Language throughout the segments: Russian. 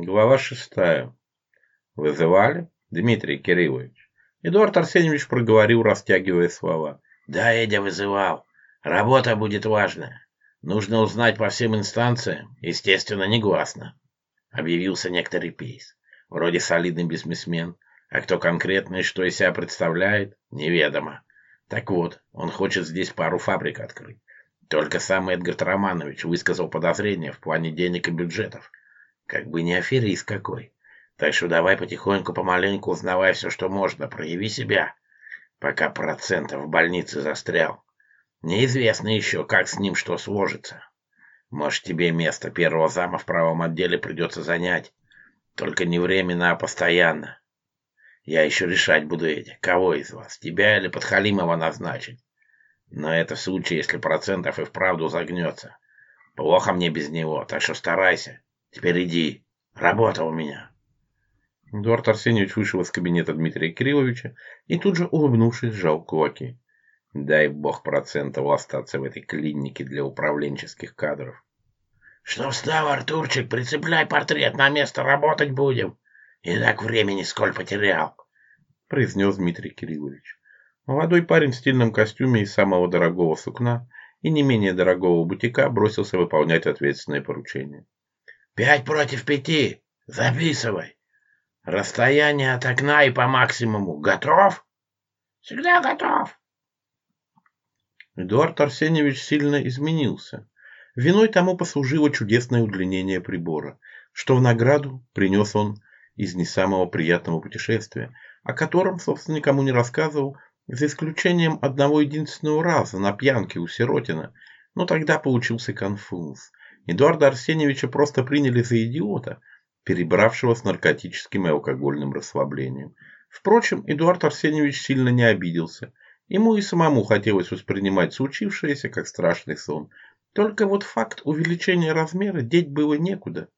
Глава шестая. Вызывали? Дмитрий Кириллович. Эдуард Арсеньевич проговорил, растягивая слова. Да, Эдя вызывал. Работа будет важная. Нужно узнать по всем инстанциям, естественно, негласно. Объявился некоторый пейс. Вроде солидный бизнесмен, а кто конкретно и что из себя представляет, неведомо. Так вот, он хочет здесь пару фабрик открыть. Только сам Эдгард Романович высказал подозрения в плане денег и бюджетов – как бы не аферист какой. Так что давай потихоньку, помаленьку узнавай все, что можно. Прояви себя, пока процентов в больнице застрял. Неизвестно еще, как с ним что сложится. Может, тебе место первого зама в правом отделе придется занять. Только не временно, а постоянно. Я еще решать буду, Эдя, кого из вас, тебя или Подхалимова назначить. Но это в случае, если процентов и вправду загнется. Плохо мне без него, так что старайся. Теперь иди. Работа у меня. Эдуард Арсеньевич вышел из кабинета Дмитрия Кирилловича и тут же, улыбнувшись, сжал кулаки. Дай бог процентов остаться в этой клинике для управленческих кадров. Что встал, Артурчик, прицепляй портрет, на место работать будем. И так времени сколь потерял, произнес Дмитрий Кириллович. Молодой парень в стильном костюме из самого дорогого сукна и не менее дорогого бутика бросился выполнять ответственные поручения. Пять против пяти. Записывай. Расстояние от окна и по максимуму. Готов? Всегда готов. Эдуард Арсеньевич сильно изменился. Виной тому послужило чудесное удлинение прибора, что в награду принес он из не самого приятного путешествия, о котором, собственно, никому не рассказывал, за исключением одного единственного раза на пьянке у Сиротина, но тогда получился конфуз. Эдуарда Арсеньевича просто приняли за идиота, перебравшего с наркотическим и алкогольным расслаблением. Впрочем, Эдуард Арсеньевич сильно не обиделся. Ему и самому хотелось воспринимать случившееся как страшный сон. Только вот факт увеличения размера деть было некуда.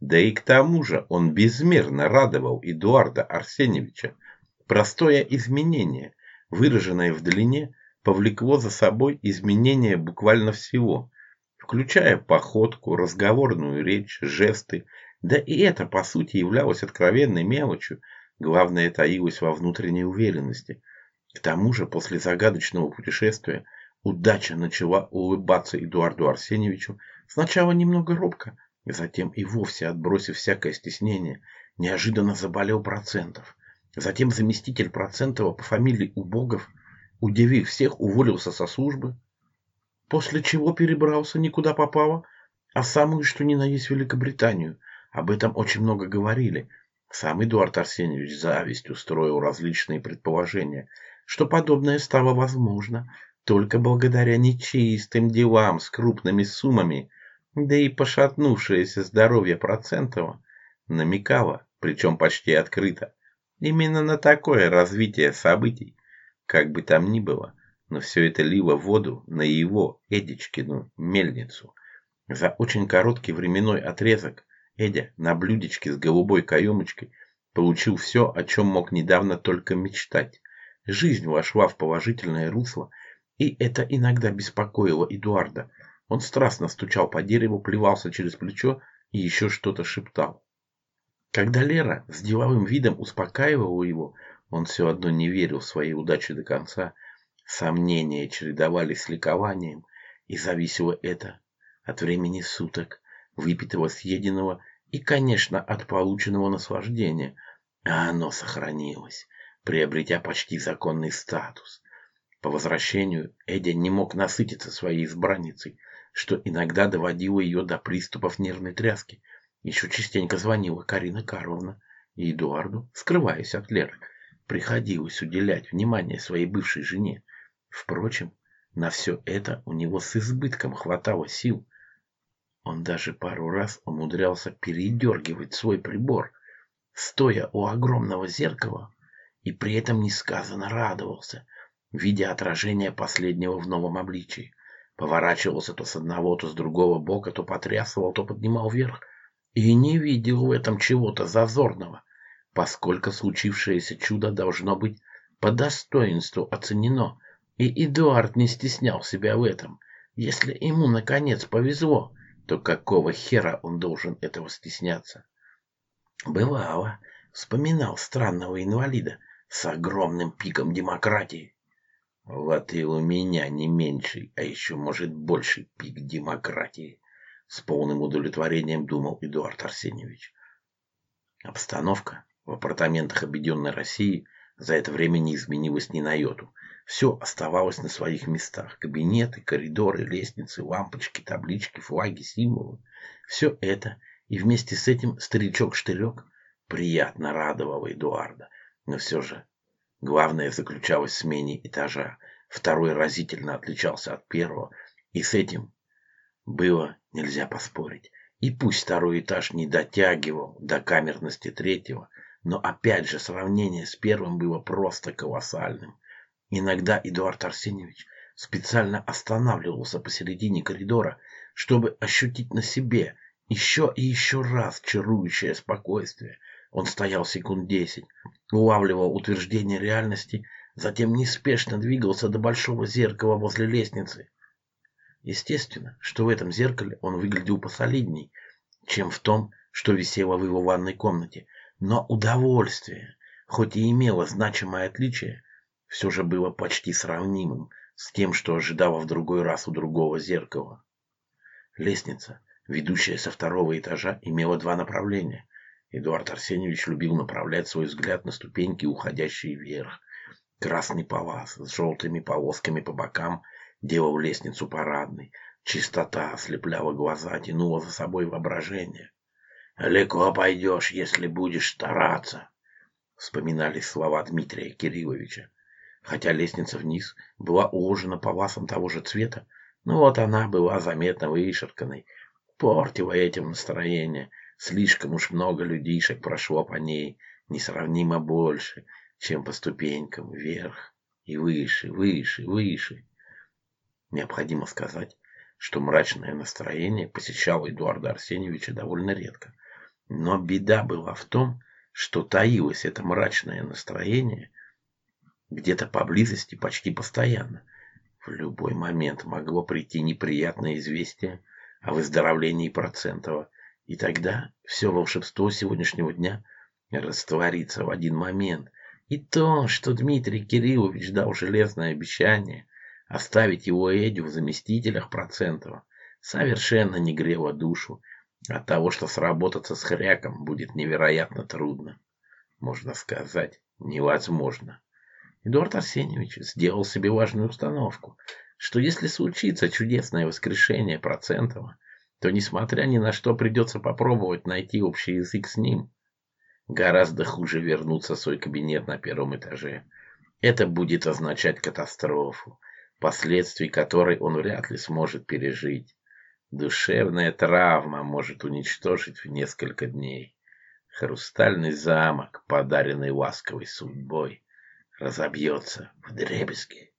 Да и к тому же он безмерно радовал Эдуарда Арсеньевича. Простое изменение, выраженное в длине, повлекло за собой изменение буквально всего, включая походку, разговорную речь, жесты. Да и это, по сути, являлось откровенной мелочью. Главное таилось во внутренней уверенности. К тому же, после загадочного путешествия, удача начала улыбаться Эдуарду Арсеньевичу сначала немного робко, и затем и вовсе, отбросив всякое стеснение, неожиданно заболел Процентов. Затем заместитель Процентова по фамилии Убогов, удивив всех, уволился со службы, после чего перебрался никуда попало, а в самую что ни на есть Великобританию. Об этом очень много говорили. Сам Эдуард Арсеньевич зависть устроил различные предположения, что подобное стало возможно только благодаря нечистым делам с крупными суммами, да и пошатнувшееся здоровье Процентова намекало, причем почти открыто, именно на такое развитие событий, как бы там ни было – но все это лило воду на его, Эдичкину, мельницу. За очень короткий временной отрезок Эдя на блюдечке с голубой каемочкой получил все, о чем мог недавно только мечтать. Жизнь вошла в положительное русло, и это иногда беспокоило Эдуарда. Он страстно стучал по дереву, плевался через плечо и еще что-то шептал. Когда Лера с деловым видом успокаивала его, он все одно не верил в своей удаче до конца – Сомнения чередовались с ликованием, и зависело это от времени суток, выпитого, съеденного и, конечно, от полученного наслаждения. А оно сохранилось, приобретя почти законный статус. По возвращению Эдя не мог насытиться своей избранницей, что иногда доводило ее до приступов нервной тряски. Еще частенько звонила Карина Карловна, и Эдуарду, скрываясь от Леры, приходилось уделять внимание своей бывшей жене. Впрочем, на все это у него с избытком хватало сил. Он даже пару раз умудрялся передергивать свой прибор, стоя у огромного зеркала, и при этом несказанно радовался, видя отражение последнего в новом обличии. Поворачивался то с одного, то с другого бока, то потрясывал, то поднимал вверх, и не видел в этом чего-то зазорного, поскольку случившееся чудо должно быть по достоинству оценено – и Эдуард не стеснял себя в этом. Если ему, наконец, повезло, то какого хера он должен этого стесняться? Бывало, вспоминал странного инвалида с огромным пиком демократии. Вот и у меня не меньший, а еще, может, больше пик демократии, с полным удовлетворением думал Эдуард Арсеньевич. Обстановка в апартаментах Объединенной России за это время не изменилась ни на йоту – все оставалось на своих местах. Кабинеты, коридоры, лестницы, лампочки, таблички, флаги, символы. Все это, и вместе с этим старичок-штырек, приятно радовало Эдуарда. Но все же главное заключалось в смене этажа. Второй разительно отличался от первого, и с этим было нельзя поспорить. И пусть второй этаж не дотягивал до камерности третьего, но опять же сравнение с первым было просто колоссальным. Иногда Эдуард Арсеньевич специально останавливался посередине коридора, чтобы ощутить на себе еще и еще раз чарующее спокойствие. Он стоял секунд десять, улавливал утверждение реальности, затем неспешно двигался до большого зеркала возле лестницы. Естественно, что в этом зеркале он выглядел посолидней, чем в том, что висело в его ванной комнате. Но удовольствие, хоть и имело значимое отличие, все же было почти сравнимым с тем, что ожидало в другой раз у другого зеркала. Лестница, ведущая со второго этажа, имела два направления. Эдуард Арсеньевич любил направлять свой взгляд на ступеньки, уходящие вверх. Красный палас с желтыми полосками по бокам делал лестницу парадной. Чистота ослепляла глаза, тянула за собой воображение. Легко пойдешь, если будешь стараться», — вспоминались слова Дмитрия Кирилловича хотя лестница вниз была уложена паласом того же цвета, но вот она была заметно вышерканной, портила этим настроение. Слишком уж много людишек прошло по ней, несравнимо больше, чем по ступенькам вверх и выше, выше, выше. Необходимо сказать, что мрачное настроение посещало Эдуарда Арсеньевича довольно редко. Но беда была в том, что таилось это мрачное настроение где-то поблизости почти постоянно. В любой момент могло прийти неприятное известие о выздоровлении Процентова, и тогда все волшебство сегодняшнего дня растворится в один момент. И то, что Дмитрий Кириллович дал железное обещание оставить его Эдю в заместителях Процентова, совершенно не грело душу. От того, что сработаться с хряком будет невероятно трудно. Можно сказать, невозможно. Эдуард Арсеньевич сделал себе важную установку, что если случится чудесное воскрешение Процентова, то, несмотря ни на что, придется попробовать найти общий язык с ним. Гораздо хуже вернуться в свой кабинет на первом этаже. Это будет означать катастрофу, последствий которой он вряд ли сможет пережить. Душевная травма может уничтожить в несколько дней. Хрустальный замок, подаренный ласковой судьбой, разобьется в дребезги.